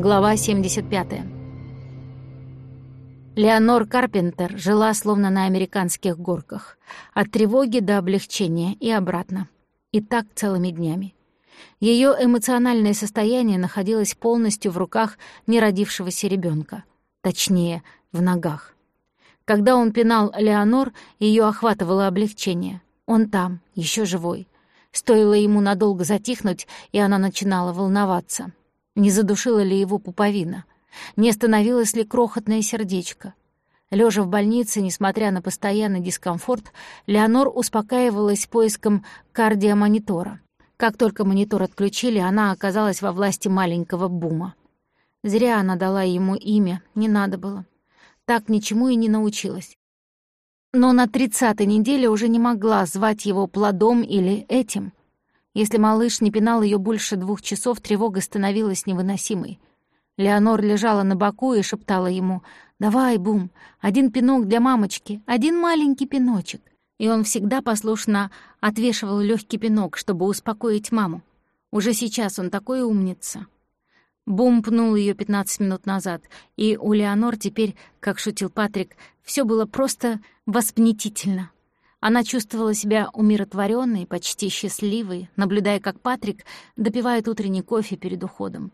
Глава 75. Леонор Карпентер жила словно на американских горках. От тревоги до облегчения и обратно. И так целыми днями. Ее эмоциональное состояние находилось полностью в руках неродившегося ребенка, Точнее, в ногах. Когда он пинал Леонор, ее охватывало облегчение. Он там, еще живой. Стоило ему надолго затихнуть, и она начинала волноваться. Не задушила ли его пуповина? Не остановилось ли крохотное сердечко? Лежа в больнице, несмотря на постоянный дискомфорт, Леонор успокаивалась поиском кардиомонитора. Как только монитор отключили, она оказалась во власти маленького бума. Зря она дала ему имя, не надо было. Так ничему и не научилась. Но на тридцатой неделе уже не могла звать его плодом или этим. Если малыш не пинал ее больше двух часов, тревога становилась невыносимой. Леонор лежала на боку и шептала ему «Давай, Бум, один пинок для мамочки, один маленький пиночек». И он всегда послушно отвешивал легкий пинок, чтобы успокоить маму. Уже сейчас он такой умница. Бум пнул ее 15 минут назад, и у Леонор теперь, как шутил Патрик, все было просто воспнетительно. Она чувствовала себя умиротворенной, почти счастливой, наблюдая, как Патрик допивает утренний кофе перед уходом.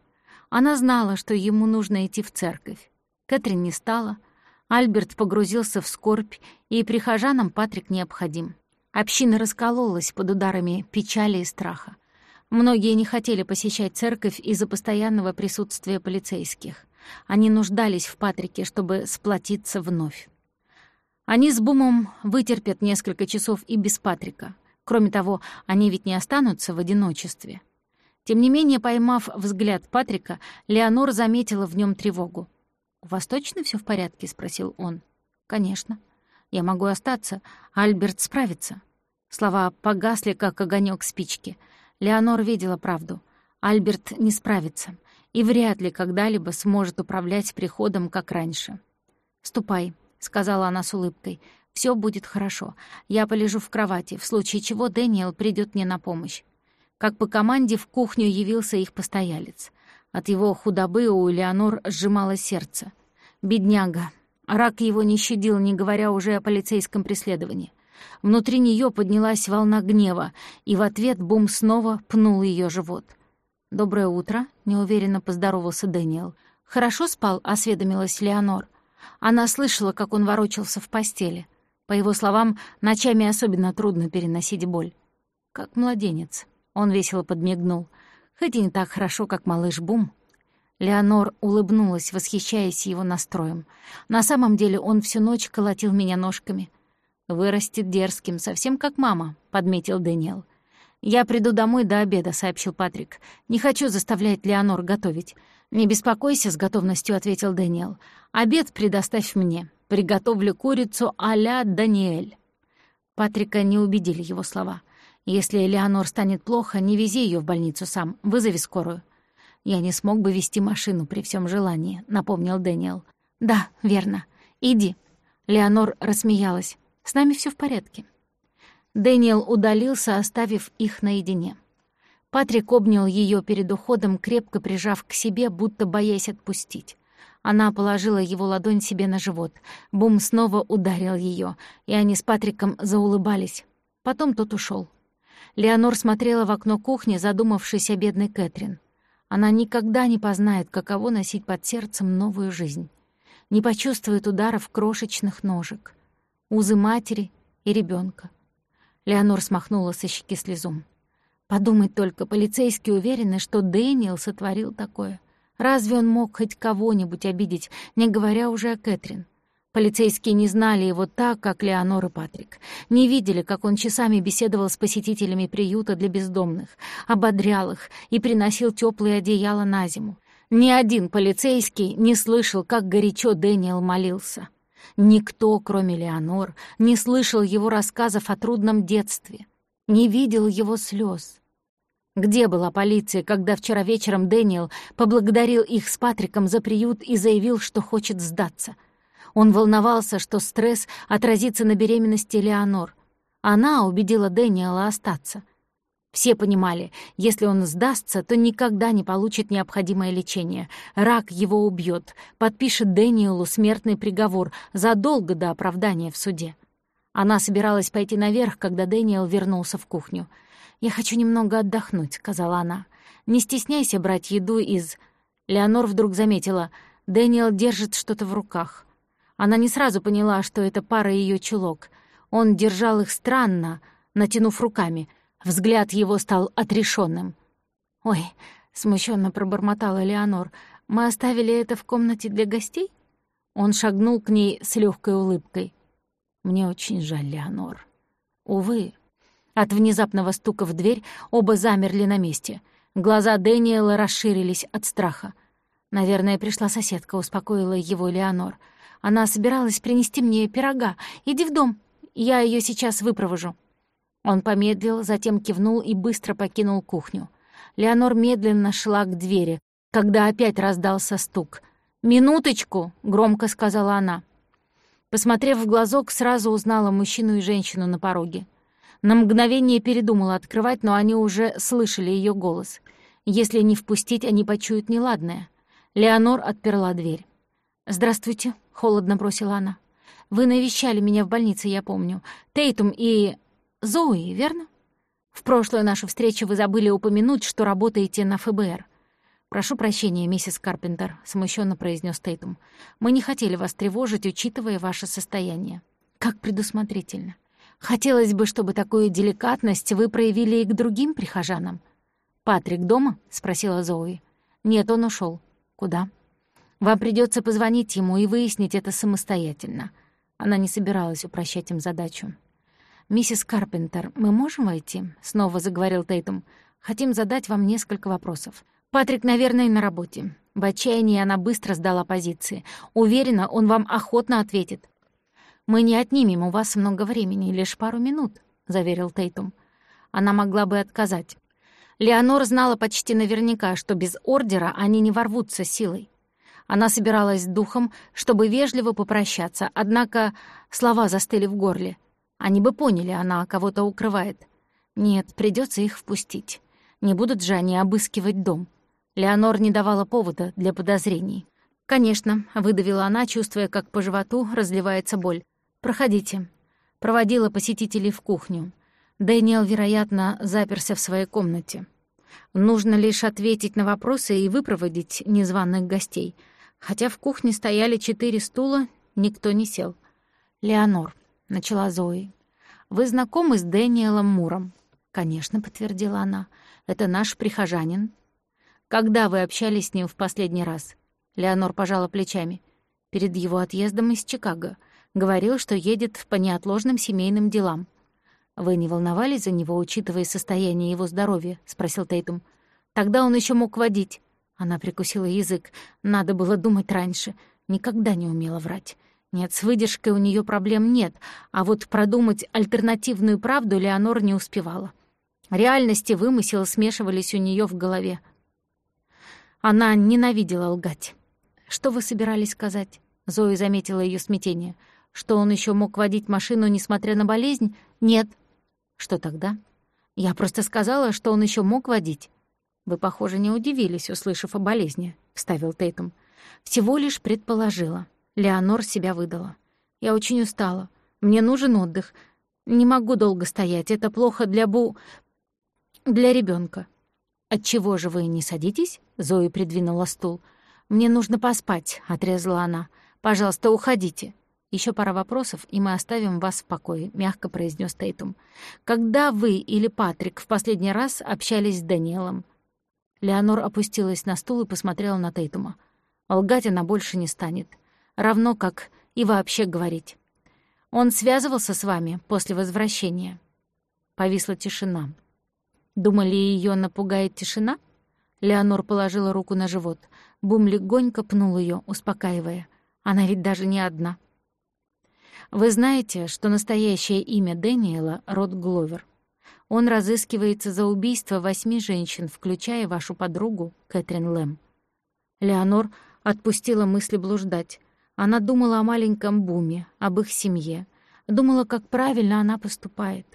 Она знала, что ему нужно идти в церковь. Кэтрин не стала. Альберт погрузился в скорбь, и прихожанам Патрик необходим. Община раскололась под ударами печали и страха. Многие не хотели посещать церковь из-за постоянного присутствия полицейских. Они нуждались в Патрике, чтобы сплотиться вновь. Они с Бумом вытерпят несколько часов и без Патрика. Кроме того, они ведь не останутся в одиночестве. Тем не менее, поймав взгляд Патрика, Леонор заметила в нем тревогу. «У вас точно все в порядке?» — спросил он. «Конечно. Я могу остаться. Альберт справится». Слова погасли, как огонек спички — Леонор видела правду. Альберт не справится и вряд ли когда-либо сможет управлять приходом, как раньше. «Ступай», — сказала она с улыбкой. Все будет хорошо. Я полежу в кровати, в случае чего Дэниел придет мне на помощь». Как по команде в кухню явился их постоялец. От его худобы у Леонор сжимало сердце. Бедняга. Рак его не щадил, не говоря уже о полицейском преследовании. Внутри нее поднялась волна гнева, и в ответ Бум снова пнул ее живот. «Доброе утро», — неуверенно поздоровался Дэниел. «Хорошо спал?» — осведомилась Леонор. Она слышала, как он ворочался в постели. По его словам, ночами особенно трудно переносить боль. «Как младенец», — он весело подмигнул. «Хоть и не так хорошо, как малыш Бум». Леонор улыбнулась, восхищаясь его настроем. На самом деле он всю ночь колотил меня ножками. «Вырастет дерзким, совсем как мама», — подметил Дэниел. «Я приду домой до обеда», — сообщил Патрик. «Не хочу заставлять Леонор готовить». «Не беспокойся», — с готовностью ответил Дэниел. «Обед предоставь мне. Приготовлю курицу а-ля Даниэль». Патрика не убедили его слова. «Если Леонор станет плохо, не вези ее в больницу сам. Вызови скорую». «Я не смог бы вести машину при всем желании», — напомнил Дэниел. «Да, верно. Иди». Леонор рассмеялась. С нами все в порядке». Дэниел удалился, оставив их наедине. Патрик обнял ее перед уходом, крепко прижав к себе, будто боясь отпустить. Она положила его ладонь себе на живот. Бум снова ударил ее, и они с Патриком заулыбались. Потом тот ушел. Леонор смотрела в окно кухни, задумавшись о бедной Кэтрин. Она никогда не познает, каково носить под сердцем новую жизнь. Не почувствует ударов крошечных ножек узы матери и ребенка. Леонор смахнула со щеки слезу. Подумать только, полицейские уверены, что Дэниел сотворил такое. Разве он мог хоть кого-нибудь обидеть, не говоря уже о Кэтрин? Полицейские не знали его так, как Леонор и Патрик. Не видели, как он часами беседовал с посетителями приюта для бездомных, ободрял их и приносил теплые одеяла на зиму. Ни один полицейский не слышал, как горячо Дэниел молился. Никто, кроме Леонор, не слышал его рассказов о трудном детстве, не видел его слез. Где была полиция, когда вчера вечером Дэниел поблагодарил их с Патриком за приют и заявил, что хочет сдаться? Он волновался, что стресс отразится на беременности Леонор. Она убедила Дэниела остаться. Все понимали, если он сдастся, то никогда не получит необходимое лечение. Рак его убьет, подпишет Дэниелу смертный приговор задолго до оправдания в суде. Она собиралась пойти наверх, когда Дэниел вернулся в кухню. «Я хочу немного отдохнуть», — сказала она. «Не стесняйся брать еду из...» Леонор вдруг заметила, Дэниел держит что-то в руках. Она не сразу поняла, что это пара ее чулок. Он держал их странно, натянув руками — Взгляд его стал отрешенным. «Ой», — смущенно пробормотала Леонор, — «мы оставили это в комнате для гостей?» Он шагнул к ней с легкой улыбкой. «Мне очень жаль, Леонор. Увы». От внезапного стука в дверь оба замерли на месте. Глаза Дэниела расширились от страха. Наверное, пришла соседка, успокоила его Леонор. Она собиралась принести мне пирога. Иди в дом, я ее сейчас выпровожу. Он помедлил, затем кивнул и быстро покинул кухню. Леонор медленно шла к двери, когда опять раздался стук. «Минуточку!» — громко сказала она. Посмотрев в глазок, сразу узнала мужчину и женщину на пороге. На мгновение передумала открывать, но они уже слышали ее голос. Если не впустить, они почуют неладное. Леонор отперла дверь. «Здравствуйте», — холодно бросила она. «Вы навещали меня в больнице, я помню. Тейтум и... Зои, верно? В прошлую нашу встречу вы забыли упомянуть, что работаете на ФБР. Прошу прощения, миссис Карпентер, смущенно произнес Тейтум. Мы не хотели вас тревожить, учитывая ваше состояние. Как предусмотрительно. Хотелось бы, чтобы такую деликатность вы проявили и к другим прихожанам. «Патрик дома?» — спросила Зои. «Нет, он ушел. Куда?» «Вам придется позвонить ему и выяснить это самостоятельно». Она не собиралась упрощать им задачу. «Миссис Карпентер, мы можем войти?» — снова заговорил Тейтум. «Хотим задать вам несколько вопросов. Патрик, наверное, на работе. В отчаянии она быстро сдала позиции. Уверена, он вам охотно ответит. «Мы не отнимем у вас много времени, лишь пару минут», — заверил Тейтум. Она могла бы отказать. Леонор знала почти наверняка, что без ордера они не ворвутся силой. Она собиралась с духом, чтобы вежливо попрощаться, однако слова застыли в горле. Они бы поняли, она кого-то укрывает. Нет, придется их впустить. Не будут же они обыскивать дом. Леонор не давала повода для подозрений. «Конечно», — выдавила она, чувствуя, как по животу разливается боль. «Проходите». Проводила посетителей в кухню. Дэниел, вероятно, заперся в своей комнате. Нужно лишь ответить на вопросы и выпроводить незваных гостей. Хотя в кухне стояли четыре стула, никто не сел. «Леонор», — начала Зои. «Вы знакомы с Дэниелом Муром?» «Конечно», — подтвердила она. «Это наш прихожанин». «Когда вы общались с ним в последний раз?» Леонор пожала плечами. «Перед его отъездом из Чикаго. Говорил, что едет по неотложным семейным делам». «Вы не волновались за него, учитывая состояние его здоровья?» — спросил Тейтум. «Тогда он еще мог водить». Она прикусила язык. Надо было думать раньше. Никогда не умела врать. Нет, с выдержкой у нее проблем нет, а вот продумать альтернативную правду Леонор не успевала. Реальность и вымысел смешивались у нее в голове. Она ненавидела лгать. «Что вы собирались сказать?» Зоя заметила ее смятение. «Что он еще мог водить машину, несмотря на болезнь?» «Нет». «Что тогда?» «Я просто сказала, что он еще мог водить». «Вы, похоже, не удивились, услышав о болезни», — вставил Тейтум. «Всего лишь предположила». Леонор себя выдала. «Я очень устала. Мне нужен отдых. Не могу долго стоять. Это плохо для Бу... для ребенка. «Отчего же вы не садитесь?» — Зои придвинула стул. «Мне нужно поспать», — отрезала она. «Пожалуйста, уходите». Еще пара вопросов, и мы оставим вас в покое», — мягко произнес Тейтум. «Когда вы или Патрик в последний раз общались с Даниэлом?» Леонор опустилась на стул и посмотрела на Тейтума. Лгать она больше не станет равно как и вообще говорить. Он связывался с вами после возвращения?» Повисла тишина. Думали, ее напугает тишина? Леонор положила руку на живот. Бум легонько пнул ее, успокаивая. Она ведь даже не одна. «Вы знаете, что настоящее имя Дэниела — Рот Гловер. Он разыскивается за убийство восьми женщин, включая вашу подругу Кэтрин Лэм». Леонор отпустила мысли блуждать. Она думала о маленьком Буме, об их семье, думала, как правильно она поступает.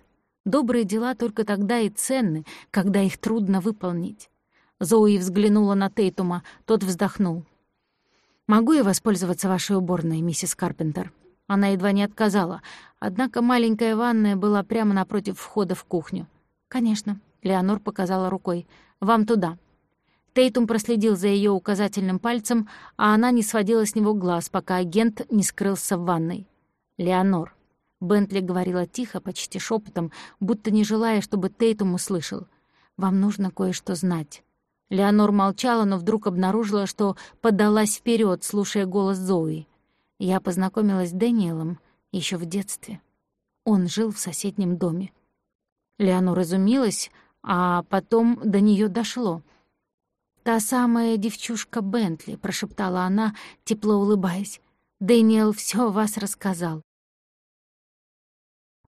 Добрые дела только тогда и ценны, когда их трудно выполнить. Зоуи взглянула на Тейтума, тот вздохнул. «Могу я воспользоваться вашей уборной, миссис Карпентер?» Она едва не отказала, однако маленькая ванная была прямо напротив входа в кухню. «Конечно», — Леонор показала рукой, — «вам туда». Тейтум проследил за ее указательным пальцем, а она не сводила с него глаз, пока агент не скрылся в ванной. «Леонор». Бентли говорила тихо, почти шепотом, будто не желая, чтобы Тейтум услышал. «Вам нужно кое-что знать». Леонор молчала, но вдруг обнаружила, что подалась вперед, слушая голос Зои. Я познакомилась с Дэниелом еще в детстве. Он жил в соседнем доме. Леонор изумилась, а потом до нее дошло. «Та самая девчушка Бентли», — прошептала она, тепло улыбаясь. «Дэниел все о вас рассказал.